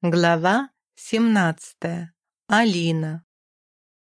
Глава 17. Алина.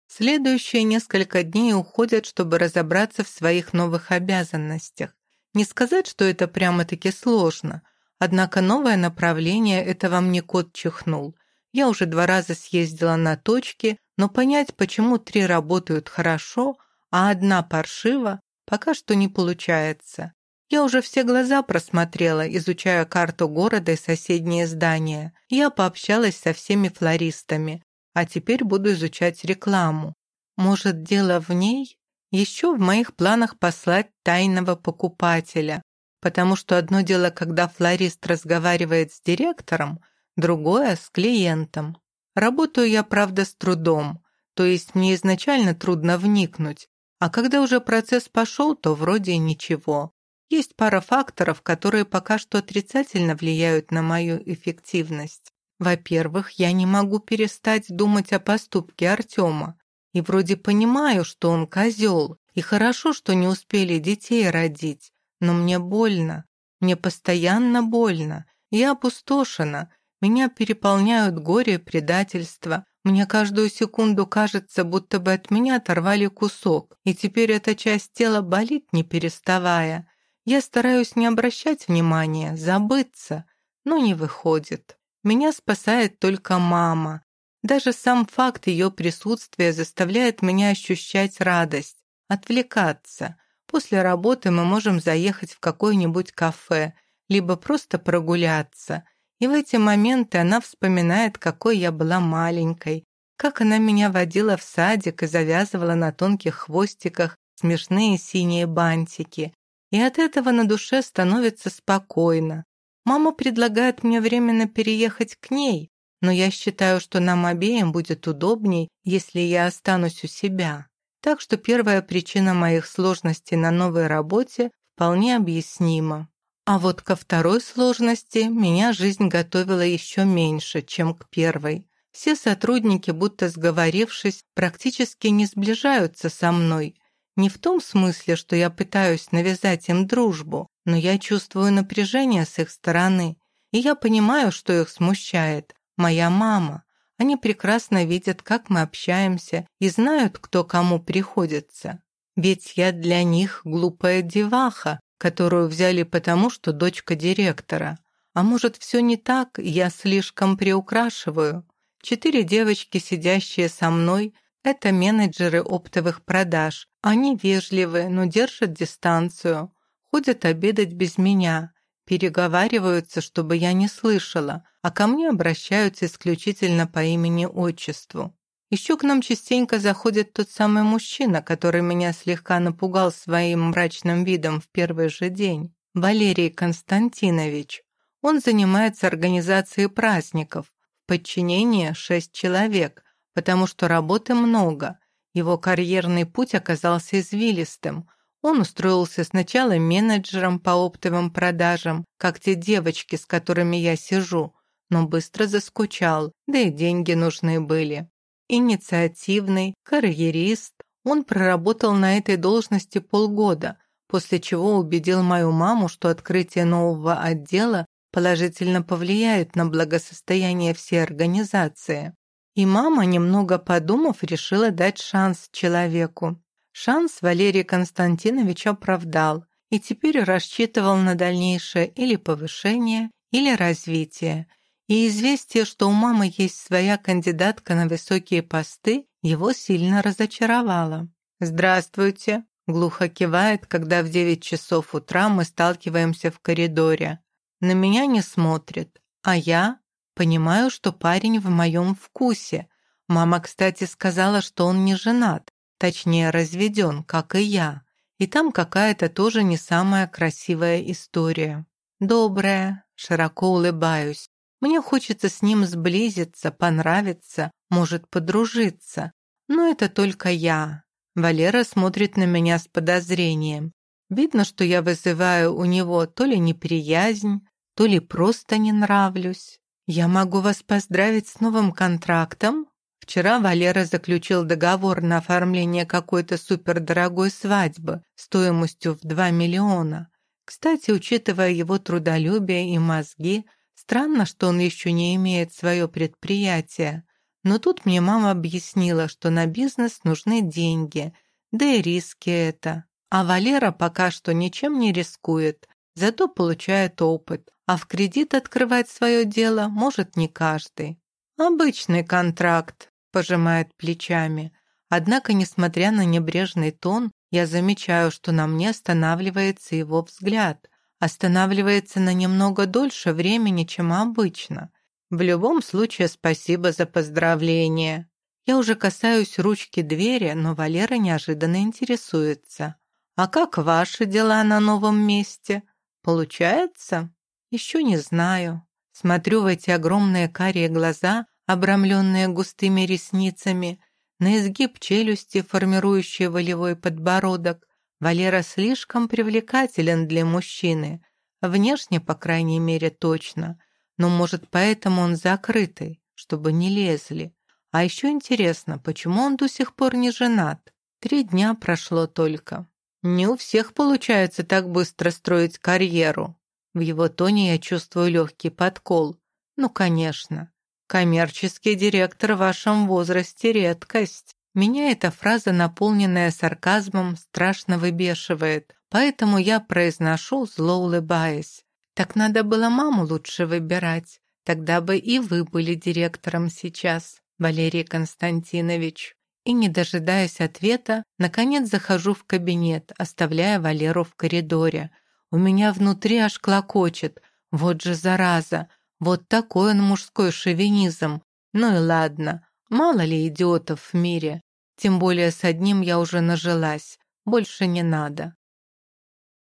Следующие несколько дней уходят, чтобы разобраться в своих новых обязанностях. Не сказать, что это прямо-таки сложно, однако новое направление – это вам не кот чихнул. Я уже два раза съездила на точки, но понять, почему три работают хорошо, а одна паршива, пока что не получается. Я уже все глаза просмотрела, изучая карту города и соседние здания. Я пообщалась со всеми флористами, а теперь буду изучать рекламу. Может, дело в ней? Еще в моих планах послать тайного покупателя, потому что одно дело, когда флорист разговаривает с директором, другое — с клиентом. Работаю я, правда, с трудом, то есть мне изначально трудно вникнуть, а когда уже процесс пошел, то вроде ничего. Есть пара факторов, которые пока что отрицательно влияют на мою эффективность. Во-первых, я не могу перестать думать о поступке Артема. И вроде понимаю, что он козел, и хорошо, что не успели детей родить. Но мне больно. Мне постоянно больно. Я опустошена. Меня переполняют горе и предательство. Мне каждую секунду кажется, будто бы от меня оторвали кусок, и теперь эта часть тела болит, не переставая. Я стараюсь не обращать внимания, забыться, но не выходит. Меня спасает только мама. Даже сам факт ее присутствия заставляет меня ощущать радость, отвлекаться. После работы мы можем заехать в какое-нибудь кафе, либо просто прогуляться. И в эти моменты она вспоминает, какой я была маленькой, как она меня водила в садик и завязывала на тонких хвостиках смешные синие бантики, и от этого на душе становится спокойно. Мама предлагает мне временно переехать к ней, но я считаю, что нам обеим будет удобней, если я останусь у себя. Так что первая причина моих сложностей на новой работе вполне объяснима. А вот ко второй сложности меня жизнь готовила еще меньше, чем к первой. Все сотрудники, будто сговорившись, практически не сближаются со мной, не в том смысле, что я пытаюсь навязать им дружбу, но я чувствую напряжение с их стороны, и я понимаю, что их смущает. Моя мама. Они прекрасно видят, как мы общаемся, и знают, кто кому приходится. Ведь я для них глупая деваха, которую взяли потому, что дочка директора. А может, все не так, я слишком приукрашиваю. Четыре девочки, сидящие со мной, это менеджеры оптовых продаж. Они вежливы, но держат дистанцию. Ходят обедать без меня. Переговариваются, чтобы я не слышала, а ко мне обращаются исключительно по имени-отчеству. Еще к нам частенько заходит тот самый мужчина, который меня слегка напугал своим мрачным видом в первый же день. Валерий Константинович. Он занимается организацией праздников. В подчинении шесть человек – потому что работы много. Его карьерный путь оказался извилистым. Он устроился сначала менеджером по оптовым продажам, как те девочки, с которыми я сижу, но быстро заскучал, да и деньги нужны были. Инициативный, карьерист, он проработал на этой должности полгода, после чего убедил мою маму, что открытие нового отдела положительно повлияет на благосостояние всей организации. И мама, немного подумав, решила дать шанс человеку. Шанс Валерий Константинович оправдал и теперь рассчитывал на дальнейшее или повышение, или развитие. И известие, что у мамы есть своя кандидатка на высокие посты, его сильно разочаровало. «Здравствуйте», — глухо кивает, когда в девять часов утра мы сталкиваемся в коридоре. На меня не смотрит, а я Понимаю, что парень в моем вкусе. Мама, кстати, сказала, что он не женат, точнее разведен, как и я. И там какая-то тоже не самая красивая история. Добрая, широко улыбаюсь. Мне хочется с ним сблизиться, понравиться, может, подружиться. Но это только я. Валера смотрит на меня с подозрением. Видно, что я вызываю у него то ли неприязнь, то ли просто не нравлюсь. «Я могу вас поздравить с новым контрактом?» Вчера Валера заключил договор на оформление какой-то супердорогой свадьбы стоимостью в 2 миллиона. Кстати, учитывая его трудолюбие и мозги, Странно, что он еще не имеет свое предприятие. Но тут мне мама объяснила, что на бизнес нужны деньги, да и риски это. А Валера пока что ничем не рискует, зато получает опыт. А в кредит открывать свое дело может не каждый. «Обычный контракт», — пожимает плечами. Однако, несмотря на небрежный тон, я замечаю, что на мне останавливается его взгляд. Останавливается на немного дольше времени, чем обычно. В любом случае, спасибо за поздравление. Я уже касаюсь ручки двери, но Валера неожиданно интересуется. «А как ваши дела на новом месте? Получается?» «Еще не знаю». Смотрю в эти огромные карие глаза, обрамленные густыми ресницами, на изгиб челюсти, формирующие волевой подбородок. Валера слишком привлекателен для мужчины. Внешне, по крайней мере, точно. Но, может, поэтому он закрытый, чтобы не лезли. А еще интересно, почему он до сих пор не женат? Три дня прошло только. Не у всех получается так быстро строить карьеру. В его тоне я чувствую легкий подкол. Ну, конечно. Коммерческий директор в вашем возрасте — редкость. Меня эта фраза, наполненная сарказмом, страшно выбешивает, поэтому я произношу, зло улыбаясь. Так надо было маму лучше выбирать. Тогда бы и вы были директором сейчас, Валерий Константинович. И, не дожидаясь ответа, наконец захожу в кабинет, оставляя Валеру в коридоре. У меня внутри аж клокочет. Вот же зараза! Вот такой он мужской шовинизм. Ну и ладно, мало ли идиотов в мире. Тем более с одним я уже нажилась. Больше не надо.